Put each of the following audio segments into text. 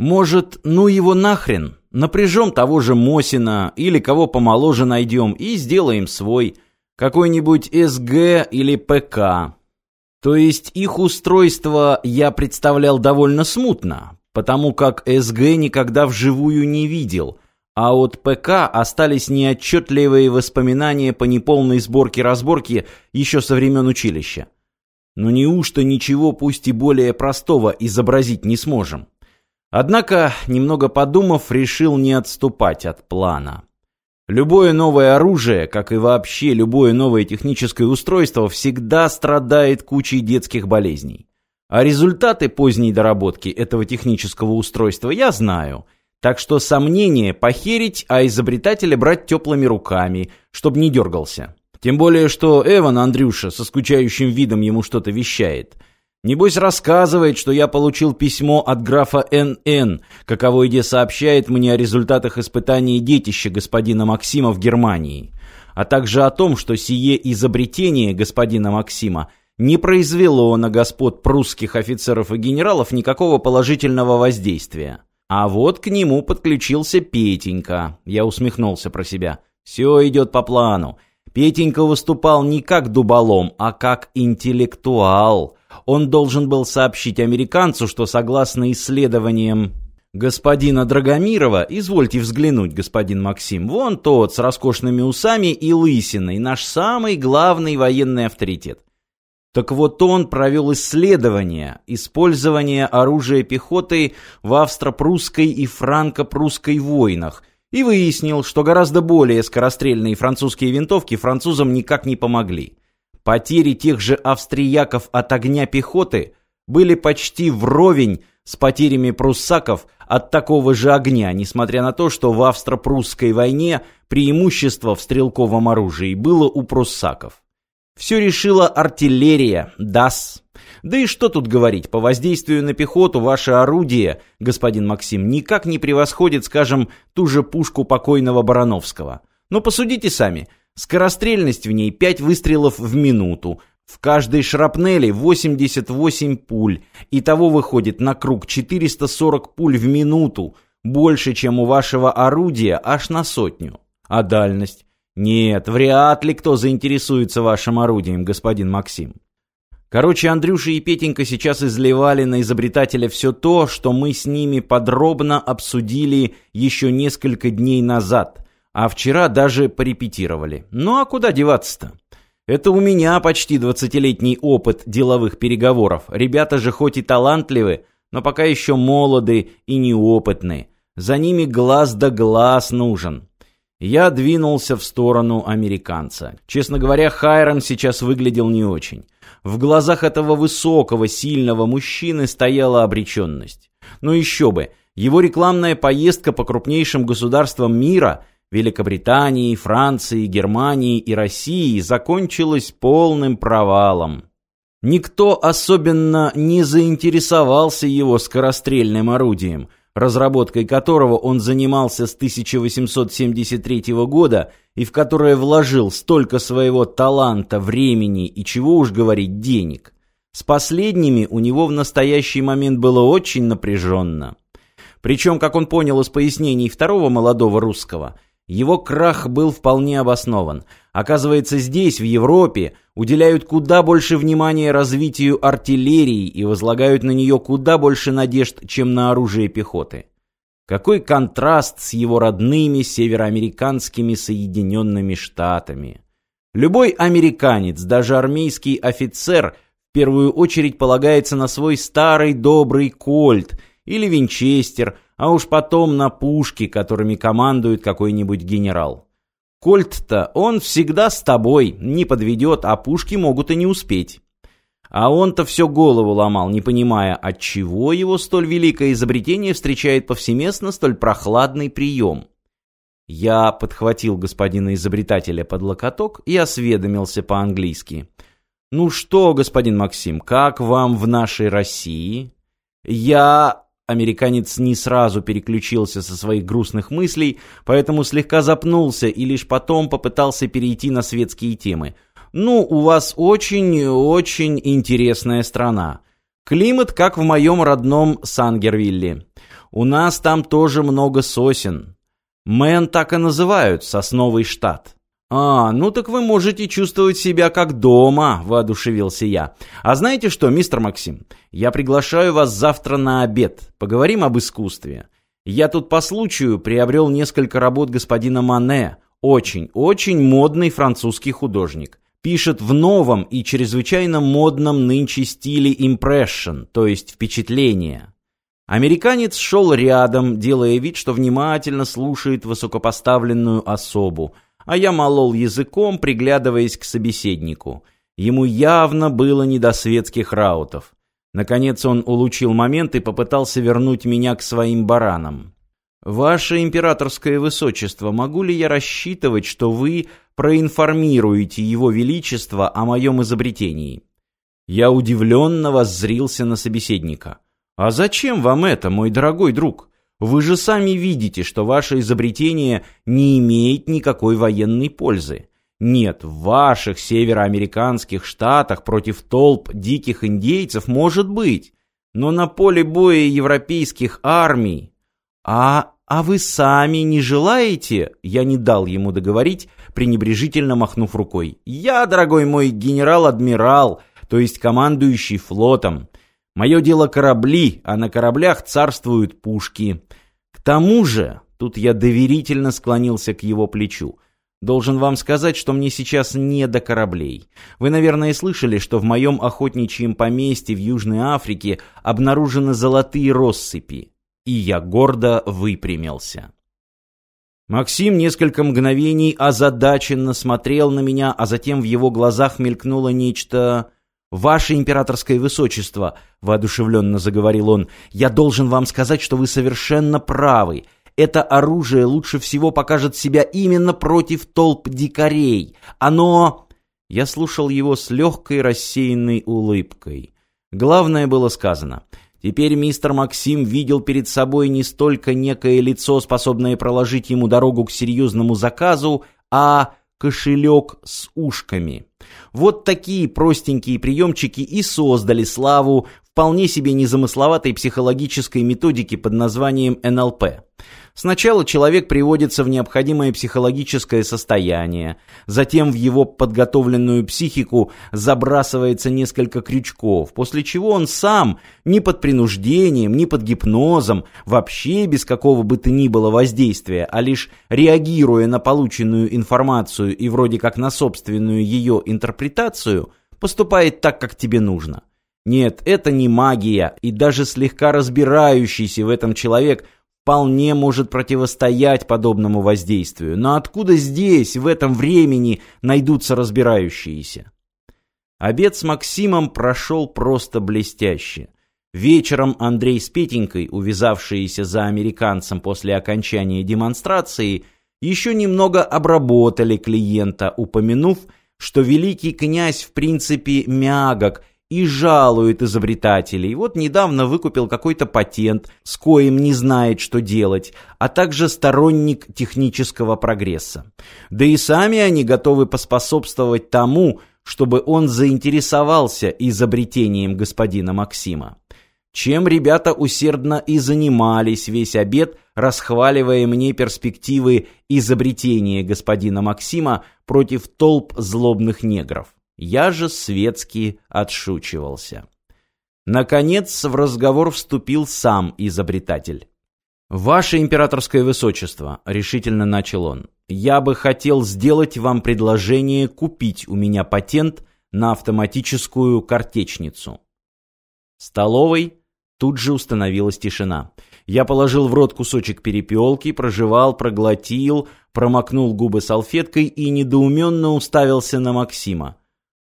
Может, ну его нахрен? Напряжем того же Мосина или кого помоложе найдем и сделаем свой, какой-нибудь СГ или ПК. То есть их устройство я представлял довольно смутно, потому как СГ никогда вживую не видел, а от ПК остались неотчетливые воспоминания по неполной сборке-разборке еще со времен училища. Но неужто ничего, пусть и более простого, изобразить не сможем? Однако, немного подумав, решил не отступать от плана. Любое новое оружие, как и вообще любое новое техническое устройство, всегда страдает кучей детских болезней. А результаты поздней доработки этого технического устройства я знаю. Так что сомнение похерить, а изобретателя брать теплыми руками, чтобы не дергался. Тем более, что Эван Андрюша со скучающим видом ему что-то вещает – Небось рассказывает, что я получил письмо от графа Н.Н., каково где сообщает мне о результатах испытаний детища господина Максима в Германии, а также о том, что сие изобретение господина Максима не произвело на господ прусских офицеров и генералов никакого положительного воздействия. А вот к нему подключился Петенька. Я усмехнулся про себя. Все идет по плану. Петенька выступал не как дуболом, а как интеллектуал – он должен был сообщить американцу, что согласно исследованиям господина Драгомирова, извольте взглянуть, господин Максим, вон тот с роскошными усами и лысиной, наш самый главный военный авторитет. Так вот он провел исследование использования оружия пехоты в австро-прусской и франко-прусской войнах и выяснил, что гораздо более скорострельные французские винтовки французам никак не помогли. Потери тех же австрияков от огня пехоты были почти вровень с потерями пруссаков от такого же огня, несмотря на то, что в австро-прусской войне преимущество в стрелковом оружии было у пруссаков. Все решила артиллерия, ДАС. Да и что тут говорить, по воздействию на пехоту ваше орудие, господин Максим, никак не превосходит, скажем, ту же пушку покойного Барановского. Но посудите сами – Скорострельность в ней 5 выстрелов в минуту. В каждой шрапнели 88 пуль. Итого выходит на круг 440 пуль в минуту. Больше, чем у вашего орудия, аж на сотню. А дальность? Нет, вряд ли кто заинтересуется вашим орудием, господин Максим. Короче, Андрюша и Петенька сейчас изливали на изобретателя все то, что мы с ними подробно обсудили еще несколько дней назад – а вчера даже порепетировали. Ну а куда деваться-то? Это у меня почти двадцатилетний опыт деловых переговоров. Ребята же хоть и талантливы, но пока еще молоды и неопытны. За ними глаз да глаз нужен. Я двинулся в сторону американца. Честно говоря, Хайрон сейчас выглядел не очень. В глазах этого высокого, сильного мужчины стояла обреченность. Но еще бы, его рекламная поездка по крупнейшим государствам мира Великобритании, Франции, Германии и России закончилась полным провалом. Никто особенно не заинтересовался его скорострельным орудием, разработкой которого он занимался с 1873 года и в которое вложил столько своего таланта, времени и, чего уж говорить, денег. С последними у него в настоящий момент было очень напряженно. Причем, как он понял из пояснений второго молодого русского – его крах был вполне обоснован. Оказывается, здесь, в Европе, уделяют куда больше внимания развитию артиллерии и возлагают на нее куда больше надежд, чем на оружие пехоты. Какой контраст с его родными североамериканскими Соединенными Штатами. Любой американец, даже армейский офицер, в первую очередь полагается на свой старый добрый кольт или винчестер – а уж потом на пушки, которыми командует какой-нибудь генерал. Кольт-то он всегда с тобой, не подведет, а пушки могут и не успеть. А он-то все голову ломал, не понимая, от чего его столь великое изобретение встречает повсеместно столь прохладный прием. Я подхватил господина изобретателя под локоток и осведомился по-английски. «Ну что, господин Максим, как вам в нашей России?» «Я...» Американец не сразу переключился со своих грустных мыслей, поэтому слегка запнулся и лишь потом попытался перейти на светские темы. «Ну, у вас очень-очень интересная страна. Климат, как в моем родном Сангервилле. У нас там тоже много сосен. Мэн так и называют, сосновый штат. «А, ну так вы можете чувствовать себя как дома», — воодушевился я. «А знаете что, мистер Максим, я приглашаю вас завтра на обед. Поговорим об искусстве. Я тут по случаю приобрел несколько работ господина Мане. Очень, очень модный французский художник. Пишет в новом и чрезвычайно модном нынче стиле impression, то есть впечатление. Американец шел рядом, делая вид, что внимательно слушает высокопоставленную особу — а я молол языком, приглядываясь к собеседнику. Ему явно было не до светских раутов. Наконец он улучил момент и попытался вернуть меня к своим баранам. «Ваше императорское высочество, могу ли я рассчитывать, что вы проинформируете его величество о моем изобретении?» Я удивленно воззрился на собеседника. «А зачем вам это, мой дорогой друг? Вы же сами видите, что ваше изобретение не имеет никакой военной пользы. Нет, в ваших североамериканских штатах против толп диких индейцев может быть, но на поле боя европейских армий... А, а вы сами не желаете? Я не дал ему договорить, пренебрежительно махнув рукой. Я, дорогой мой генерал-адмирал, то есть командующий флотом. Мое дело корабли, а на кораблях царствуют пушки. К тому же, тут я доверительно склонился к его плечу, Должен вам сказать, что мне сейчас не до кораблей. Вы, наверное, слышали, что в моем охотничьем поместье в Южной Африке обнаружены золотые россыпи. И я гордо выпрямился. Максим несколько мгновений озадаченно смотрел на меня, а затем в его глазах мелькнуло нечто «Ваше императорское высочество», — воодушевленно заговорил он, — «я должен вам сказать, что вы совершенно правы. Это оружие лучше всего покажет себя именно против толп дикарей. Оно...» Я слушал его с легкой рассеянной улыбкой. Главное было сказано. Теперь мистер Максим видел перед собой не столько некое лицо, способное проложить ему дорогу к серьезному заказу, а кошелек с ушками. Вот такие простенькие приемчики и создали славу вполне себе незамысловатой психологической методики под названием НЛП. Сначала человек приводится в необходимое психологическое состояние, затем в его подготовленную психику забрасывается несколько крючков, после чего он сам, ни под принуждением, ни под гипнозом, вообще без какого бы то ни было воздействия, а лишь реагируя на полученную информацию и вроде как на собственную ее интерпретацию, поступает так, как тебе нужно. Нет, это не магия, и даже слегка разбирающийся в этом человек – вполне может противостоять подобному воздействию. Но откуда здесь, в этом времени, найдутся разбирающиеся? Обед с Максимом прошел просто блестяще. Вечером Андрей с Петенькой, увязавшиеся за американцем после окончания демонстрации, еще немного обработали клиента, упомянув, что великий князь в принципе мягок и жалует изобретателей. Вот недавно выкупил какой-то патент, с коим не знает, что делать, а также сторонник технического прогресса. Да и сами они готовы поспособствовать тому, чтобы он заинтересовался изобретением господина Максима. Чем ребята усердно и занимались весь обед, расхваливая мне перспективы изобретения господина Максима против толп злобных негров. Я же светски отшучивался. Наконец в разговор вступил сам изобретатель. «Ваше императорское высочество», — решительно начал он, — «я бы хотел сделать вам предложение купить у меня патент на автоматическую картечницу». В столовой тут же установилась тишина. Я положил в рот кусочек перепелки, прожевал, проглотил, промокнул губы салфеткой и недоуменно уставился на Максима.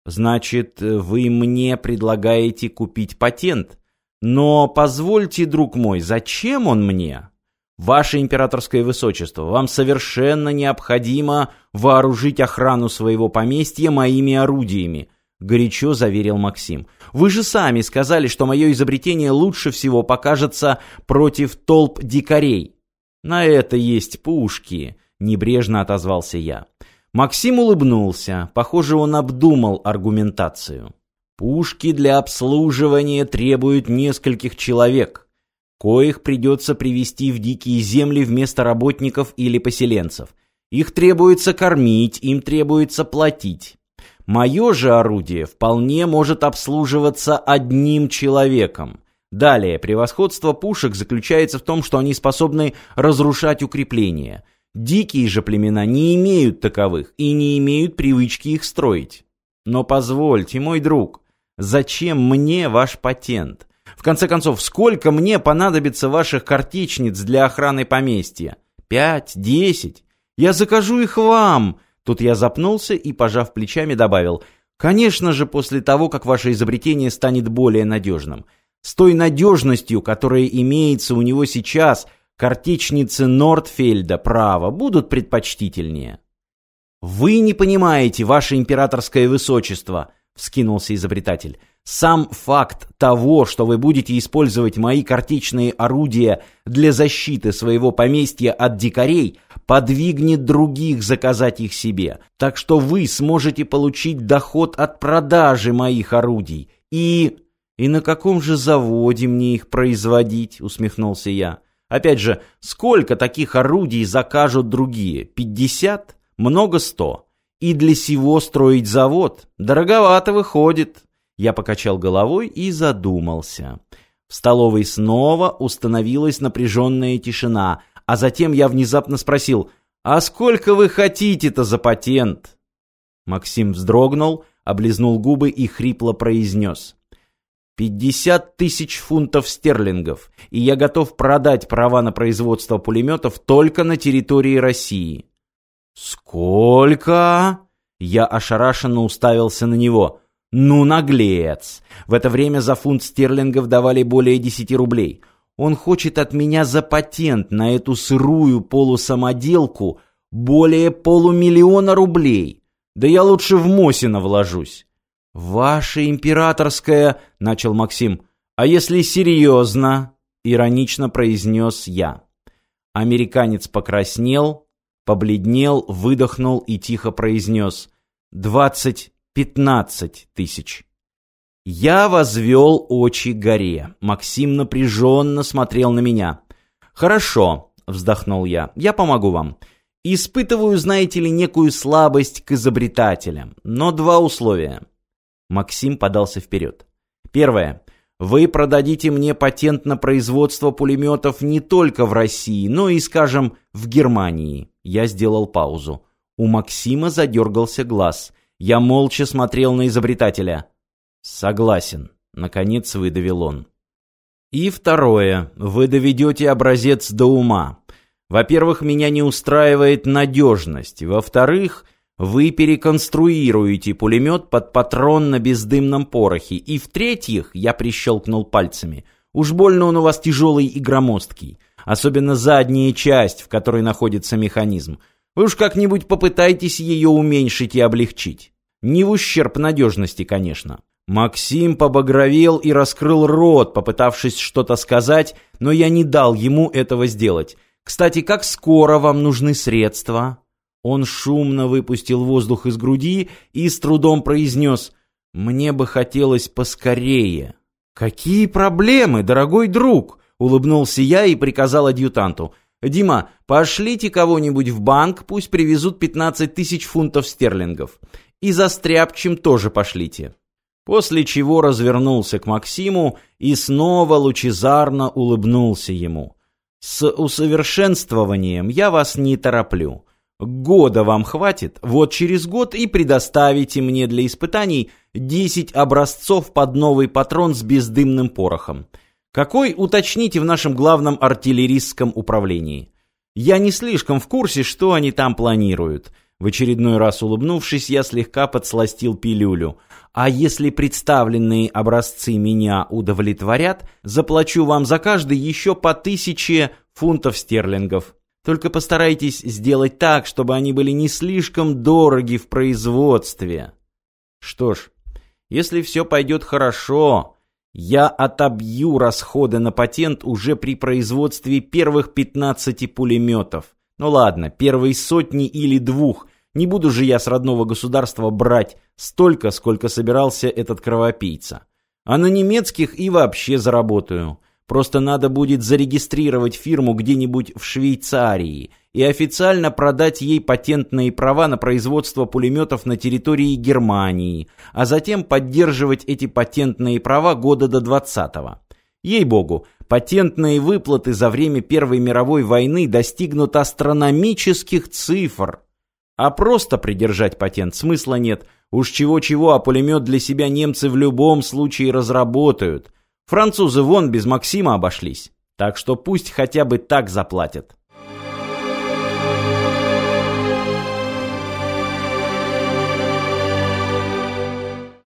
Значит, вы мне предлагаете купить патент? Но позвольте, друг мой, зачем он мне? Ваше императорское высочество, вам совершенно необходимо вооружить охрану своего поместья моими орудиями, горячо заверил Максим. Вы же сами сказали, что мое изобретение лучше всего покажется против толп дикарей. На это есть пушки, небрежно отозвался я. Максим улыбнулся. Похоже, он обдумал аргументацию. Пушки для обслуживания требуют нескольких человек, коих придется привести в дикие земли вместо работников или поселенцев. Их требуется кормить, им требуется платить. Мое же орудие вполне может обслуживаться одним человеком. Далее, превосходство пушек заключается в том, что они способны разрушать укрепления. Дикие же племена не имеют таковых и не имеют привычки их строить. Но позвольте, мой друг, Зачем мне ваш патент? В конце концов, сколько мне понадобится ваших картечниц для охраны поместья? Пять? Десять? Я закажу их вам!» Тут я запнулся и, пожав плечами, добавил. «Конечно же, после того, как ваше изобретение станет более надежным. С той надежностью, которая имеется у него сейчас, картечницы Нортфельда, право, будут предпочтительнее». «Вы не понимаете, ваше императорское высочество!» — вскинулся изобретатель. «Сам факт того, что вы будете использовать мои картечные орудия для защиты своего поместья от дикарей, подвигнет других заказать их себе, так что вы сможете получить доход от продажи моих орудий. И... и на каком же заводе мне их производить?» — усмехнулся я. «Опять же, сколько таких орудий закажут другие? Пятьдесят? Много сто?» И для сего строить завод дороговато выходит. Я покачал головой и задумался. В столовой снова установилась напряженная тишина, а затем я внезапно спросил, «А сколько вы хотите-то за патент?» Максим вздрогнул, облизнул губы и хрипло произнес. «Пятьдесят тысяч фунтов стерлингов, и я готов продать права на производство пулеметов только на территории России». «Сколько?» Я ошарашенно уставился на него. «Ну, наглец!» В это время за фунт стерлингов давали более десяти рублей. Он хочет от меня за патент на эту сырую полусамоделку более полумиллиона рублей. Да я лучше в Мосина вложусь. «Ваше императорское...» — начал Максим. «А если серьезно?» — иронично произнес я. Американец покраснел, побледнел, выдохнул и тихо произнес «Двадцать, пятнадцать тысяч». Я возвел очи горе. Максим напряженно смотрел на меня. «Хорошо», — вздохнул я, — «я помогу вам. Испытываю, знаете ли, некую слабость к изобретателям, но два условия». Максим подался вперед. Первое. Вы продадите мне патент на производство пулеметов не только в России, но и, скажем, в Германии. Я сделал паузу. У Максима задергался глаз. Я молча смотрел на изобретателя. «Согласен», — наконец выдавил он. «И второе. Вы доведете образец до ума. Во-первых, меня не устраивает надежность. Во-вторых, вы переконструируете пулемет под патрон на бездымном порохе. И в-третьих, я прищелкнул пальцами, уж больно он у вас тяжелый и громоздкий особенно задняя часть, в которой находится механизм. Вы уж как-нибудь попытайтесь ее уменьшить и облегчить. Не в ущерб надежности, конечно. Максим побагровел и раскрыл рот, попытавшись что-то сказать, но я не дал ему этого сделать. «Кстати, как скоро вам нужны средства?» Он шумно выпустил воздух из груди и с трудом произнес «Мне бы хотелось поскорее». «Какие проблемы, дорогой друг?» Улыбнулся я и приказал адъютанту. «Дима, пошлите кого-нибудь в банк, пусть привезут 15 тысяч фунтов стерлингов. И за стряпчем тоже пошлите». После чего развернулся к Максиму и снова лучезарно улыбнулся ему. «С усовершенствованием я вас не тороплю. Года вам хватит, вот через год и предоставите мне для испытаний 10 образцов под новый патрон с бездымным порохом. Какой, уточните в нашем главном артиллерийском управлении. Я не слишком в курсе, что они там планируют. В очередной раз улыбнувшись, я слегка подсластил пилюлю. А если представленные образцы меня удовлетворят, заплачу вам за каждый еще по тысяче фунтов стерлингов. Только постарайтесь сделать так, чтобы они были не слишком дороги в производстве. Что ж, если все пойдет хорошо, я отобью расходы на патент уже при производстве первых 15 пулеметов. Ну ладно, первой сотни или двух. Не буду же я с родного государства брать столько, сколько собирался этот кровопийца. А на немецких и вообще заработаю. Просто надо будет зарегистрировать фирму где-нибудь в Швейцарии и официально продать ей патентные права на производство пулеметов на территории Германии, а затем поддерживать эти патентные права года до 20-го. Ей-богу, патентные выплаты за время Первой мировой войны достигнут астрономических цифр. А просто придержать патент смысла нет. Уж чего-чего, а пулемет для себя немцы в любом случае разработают. Французы вон без Максима обошлись. Так что пусть хотя бы так заплатят.